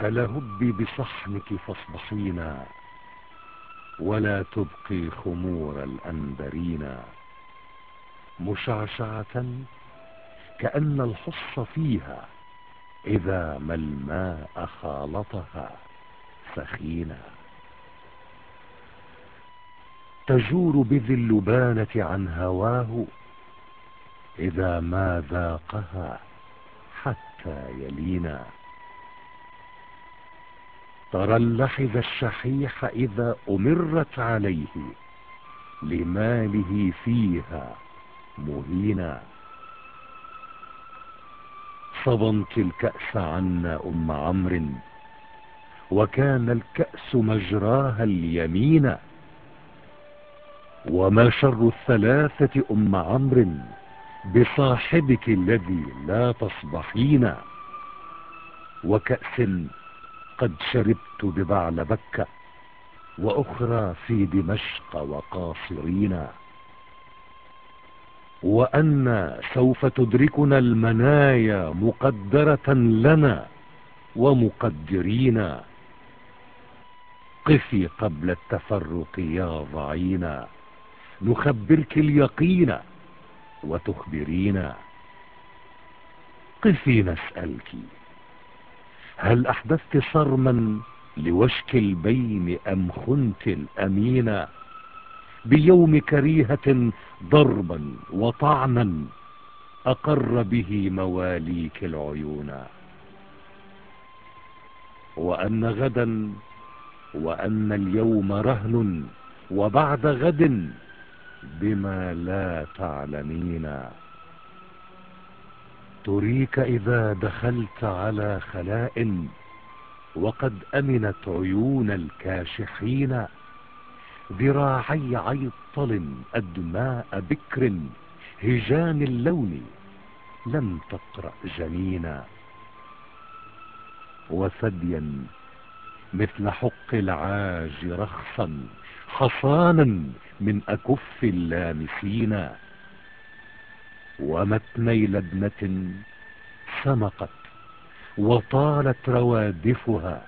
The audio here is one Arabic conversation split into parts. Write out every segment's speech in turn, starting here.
ألا هبي بصحنك فاصبحينا ولا تبقي خمور الأنبرين مشعشعة كأن الحص فيها إذا ما الماء خالطها سخينا. تجور بذي اللبانة عن هواه إذا ما ذاقها حتى يلينا. ترى اللحظ الشحيح إذا أمرت عليه لماله فيها مهينا. صبنت الكأس عنا أم عمرو وكان الكأس مجراها اليمين. وما شر الثلاثة أم عمرو بصاحبك الذي لا تصبحين. وكأس قد شربت ببعل بكة وأخرى في دمشق وقاصرين. وأن سوف تدركنا المنايا مقدرة لنا ومقدرين. قفي قبل التفرق يا ضعينا نخبرك اليقين وتخبرينا قفي نسألك هل أحدثت صرما لوشك البين أم خنت الأمينة بيوم كريهة ضربا وطعنا أقر به مواليك العيون وأن غدا وأن اليوم رهن وبعد غد بما لا تعلمين تريك إذا دخلت على خلاء وقد أمنت عيون الكاشحين ذراعي عيطل أدماء بكر هجان اللون لم تقرأ جنينا وثديا مثل حق العاج رخصا حصانا من أكف اللامسين ومتني لبنة سمقت وطالت روادفها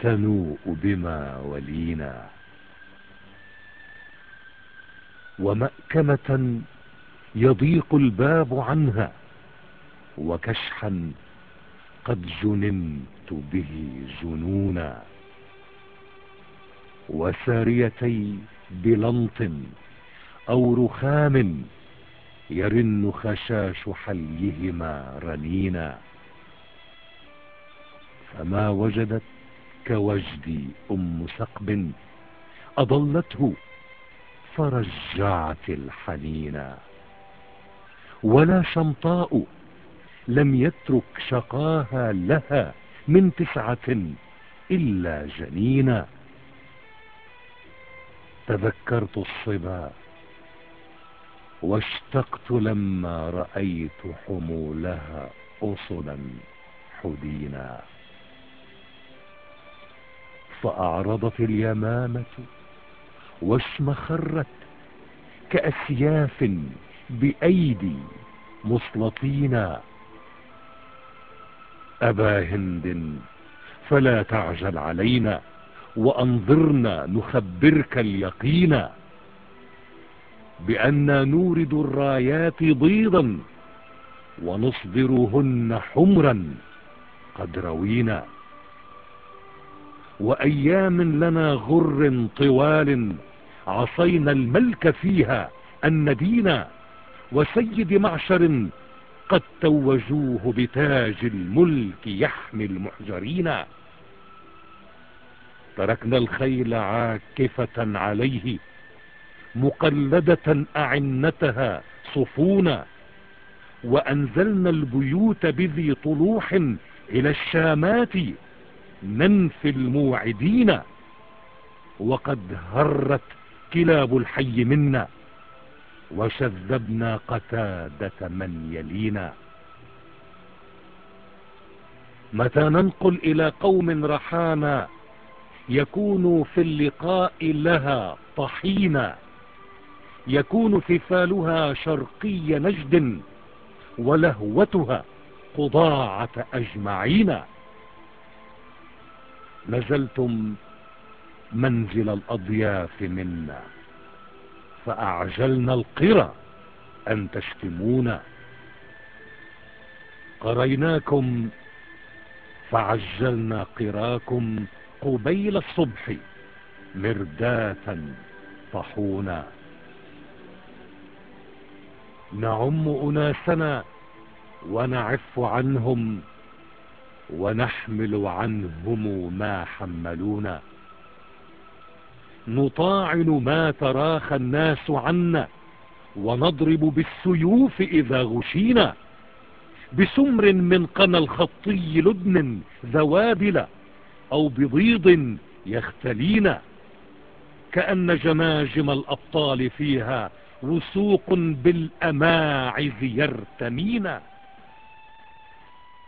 تنوء بما ولينا. ومأكمة يضيق الباب عنها وكشحا قد جننت به جنونا. وساريتي بلنط أو رخام يرن خشاش حليهما رنينا. فما وجدت كوجدي أم سقب أضلته فرجعت الحنينا. ولا شمطاء لم يترك شقاها لها من تسعة إلا جنينا. تذكرت الصبا واشتقت لما رأيت حمولها أصلا حدينا. فأعرضت اليمامة واشمخرت كأسياف بأيدي مسلطينا أبا هند فلا تعجل علينا وأنظرنا نخبرك اليقين. بأننا نورد الرايات بيضا ونصدرهن حمرا. قد روينا. وأيام لنا غر طوال عصينا الملك فيها الندينا وسيد معشر قد توجوه بتاج الملك يحمي المحجرين. تركنا الخيل عاكفة عليه مقلدة أعنتها صفونا وأنزلنا البيوت بذي طلوح إلى الشامات ننفي الموعدين وقد هرت كلاب الحي منا وشذبنا قتادة من يلينا. متى ننقل إلى قوم رحانا يكون في اللقاء لها طحينا. يكون ثفالها شرقي نجد ولهوتها قضاعة أجمعين. نزلتم منزل الأضياف منا فأعجلنا القرى أن تشتمونا. قريناكم فعجلنا قراكم قبيل الصبح مرداة طحونا نعم أناسنا ونعف عنهم ونحمل عنهم ما حملونا. نطاعن ما تراخى الناس عنا ونضرب بالسيوف إذا غشينا. بسمر من قنا الخطي لدن ذوابل أو بضيض يختلينا. كأن جماجم الأبطال فيها وسوق بالأماعز يرتمينا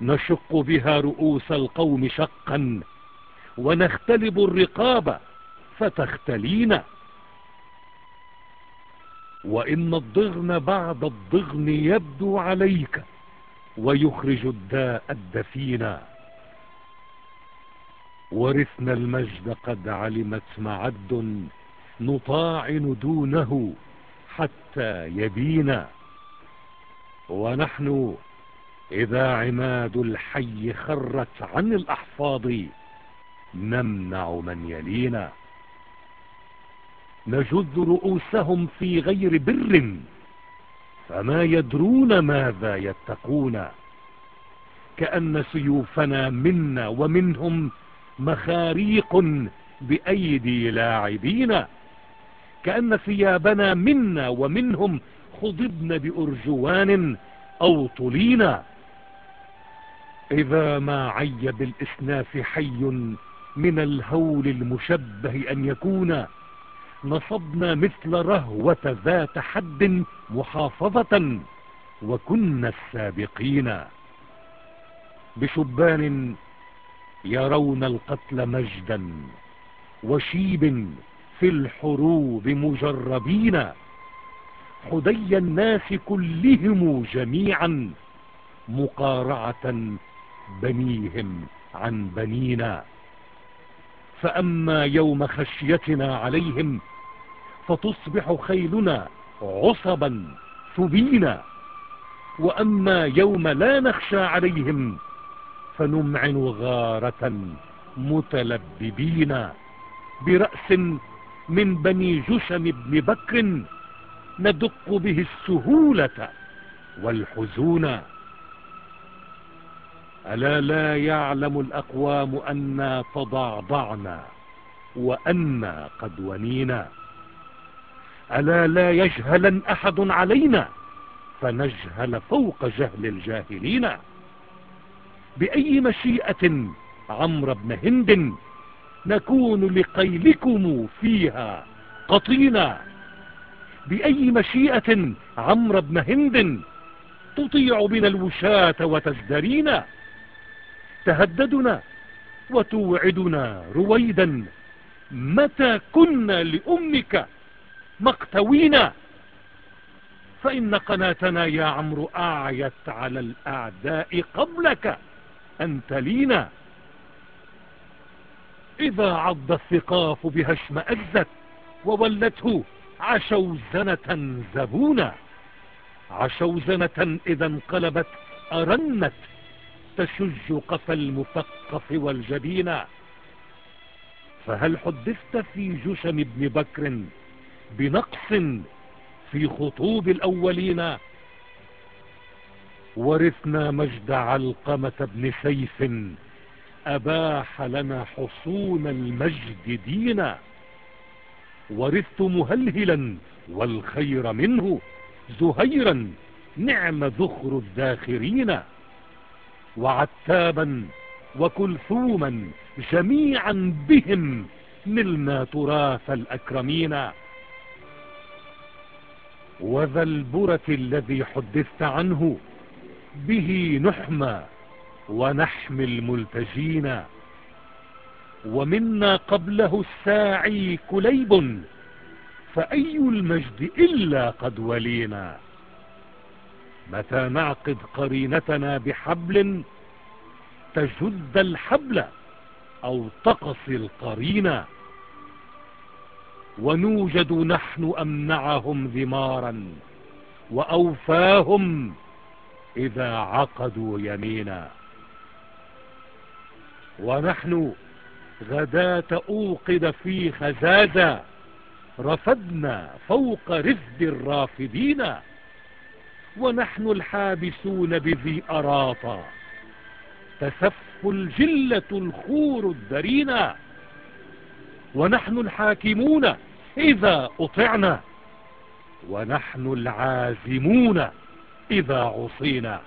نشق بها رؤوس القوم شقا ونختلب الرقاب فتختلينا وإن الضغن بعد الضغن يبدو عليك ويخرج الداء الدفينا ورثنا المجد قد علمت معد نطاعن دونه حتى يبينا. ونحن إذا عماد الحي خرت عن الأحفاظ نمنع من يلينا. نجذ رؤوسهم في غير بر فما يدرون ماذا يتقون. كأن سيوفنا منا ومنهم مخاريق بأيدي لاعبين كأن ثيابنا منا ومنهم خضبن بأرجوان أو طلينا إذا ما عي بالإسناف حي من الهول المشبه أن يكون نصبنا مثل رهوة ذات حد محافظة وكنا السابقين. بشبان يرون القتل مجدا وشيب في الحروب مجربين. حدي الناس كلهم جميعا مقارعة بنيهم عن بنينا. فأما يوم خشيتنا عليهم فتصبح خيلنا عصبا ثبينا وأما يوم لا نخشى عليهم فنمعن غارة متلببين برأس من بني جشم بن بكر ندق به السهولة والحزون. ألا لا يعلم الأقوام أنا تضعضعنا وأنا قد ونينا. ألا لا يجهلن أحد علينا فنجهل فوق جهل الجاهلين. بأي مشيئة عمرو بن هند نكون لقيلكم فيها. قطينا بأي مشيئة عمرو بن هند تطيع بنا الوشاة وتزدرينا تهددنا وتوعدنا رويدا متى كنا لأمك مقتوينا؟ فإن قناتنا يا عمرو أعيت على الأعداء قبلك أن تلينا. إذا عض الثقاف بها اشمأزت وولته عشوزنة زبونا. عشوزنة إذا انقلبت أرنت تشج قفا المثقف والجبين. فهل حدثت في جشم ابن بكر بنقص في خطوب الأولين؟ ورثنا مجد علقمة بن سيف أباح لنا حصون المجد دينا ورثت مهلهلا والخير منه زهيرا نعم ذخر الذاخرين. وعتابا وكلثوما جميعا بهم نلنا تراث الأكرمين. وذا البرة الذي حدثت عنه به نحمى ونحمي الملتجين. ومنا قبله الساعي كليب فأي المجد إلا قد ولينا. متى نعقد قرينتنا بحبل تجد الحبل أو تقصي القرينة ونوجد نحن أمنعهم ذمارا وأوفاهم إذا عقدوا يمينا. ونحن غداة أوقد في خزازة رفدنا فوق رفد الرافدين ونحن الحابسون بذي أراطا تسف الجلة الخور الدرينا ونحن الحاكمون إذا أطعنا ونحن العازمون إذا عصينا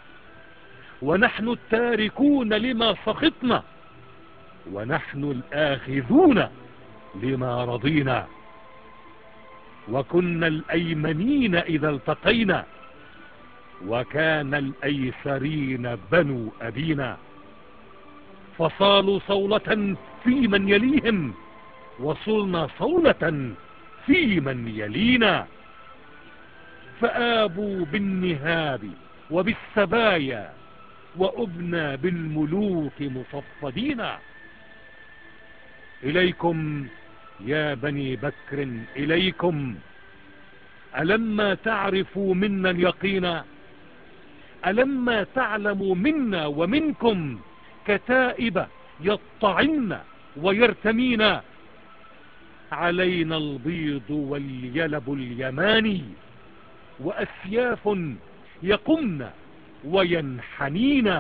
ونحن التاركون لما سخطنا. ونحن الآخذون لما رضينا. وكنا الأيمنين إذا التقينا. وكان الأيسرين بنو أبينا. فصالوا صولة في من يليهم وصلنا صولة في من يلينا. فآبوا بالنهاب وبالسبايا وأبنى بالملوك مصفدين. إليكم يا بني بكر إليكم. ألما تعرفوا منا اليقين؟ ألما تعلموا منا ومنكم كتائب يطعن ويرتمين؟ علينا البيض واليلب اليماني وأسياف يقمن وينحنين.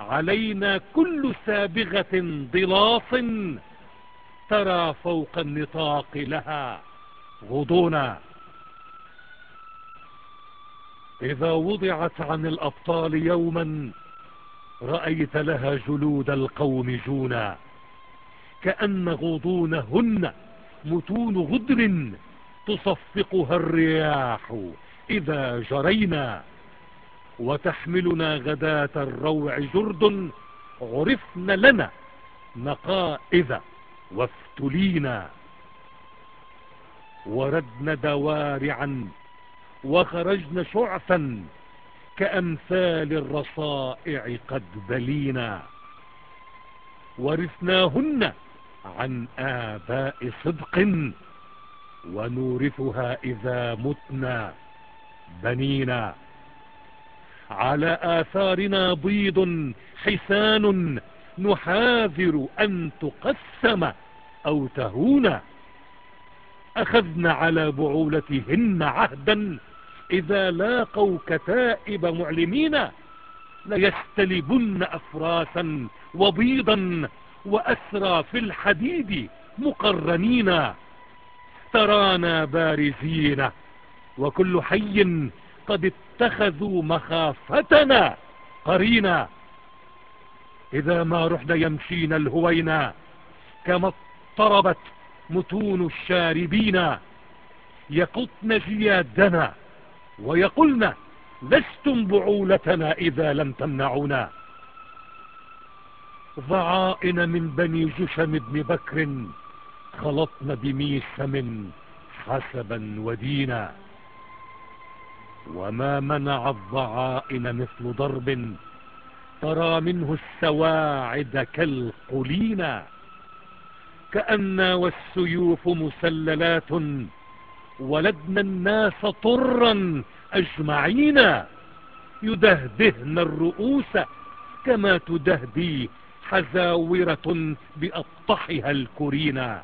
علينا كل سابغة ضلاص ترى فوق النطاق لها غضونا. إذا وضعت عن الأبطال يوما رأيت لها جلود القوم جونا. كأن غضونهن متون غدر تصفقها الرياح إذا جرينا. وتحملنا غداة الروع جرد عرفن لنا نقائذ وافتلينا وردن دوارعا وخرجن شعثا كأمثال الرصائع قد بلينا ورثناهن عن آباء صدق ونورثها إذا متنا بنينا على آثارنا بيض حسان نحاذر أن تقسم أو تهون. أخذنا على بعولتهن عهدا إذا لاقوا كتائب معلمين ليستلبن أفراسا وبيضا وأسرى في الحديد مقرنين. ترانا بارزين وكل حي قد اتخذوا مخافتنا قرينا. إذا ما رحنا يمشين الهوينا كما اضطربت متون الشاربين. يقطن جيادنا ويقولن لستم بعولتنا إذا لم تمنعونا. ضعائن من بني جشم بن بكر خلطن بميسم حسبا ودينا. وما منع الضعائن مثل ضرب ترى منه السواعد كالقلينا كأن والسيوف مسللات ولدنا الناس طرا أجمعين يدهدهن الرؤوس كما تدهدي حزاورة بأطحها الكرينا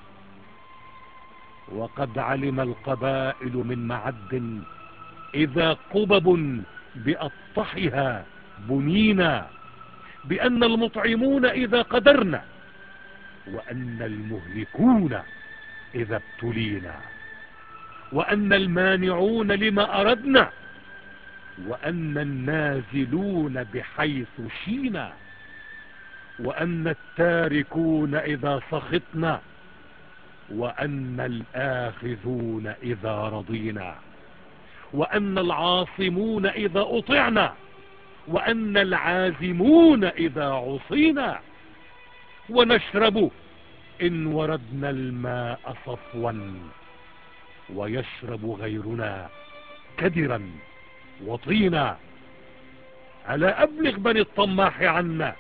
وقد علم القبائل من معد إذا قبب بأطحها بنينا بأن المطعمون إذا قدرنا وأن المهلكون إذا ابتلينا وأن المانعون لما أردنا وأن النازلون بحيث شينا وأن التاركون إذا سخطنا وأن الآخذون إذا رضينا وأن العاصمون إذا أطعنا وأن العازمون إذا عصينا. ونشرب إن وردنا الماء صفوا ويشرب غيرنا كدرا وطينا. ألا أبلغ بني الطماح عنا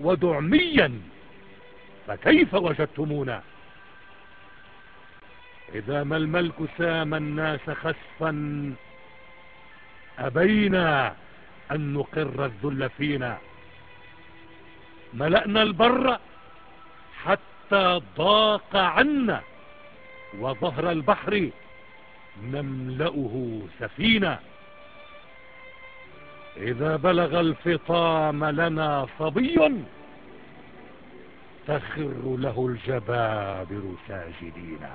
ودعميا فكيف وجدتمونا؟ إذا ما الملك سام الناس خسفا أبينا أن نقر الذل فينا. ملأنا البر حتى ضاق عنا وظهر البحر نملأه سفينة إذا بلغ الفطام لنا صبي تخر له الجبابر ساجدين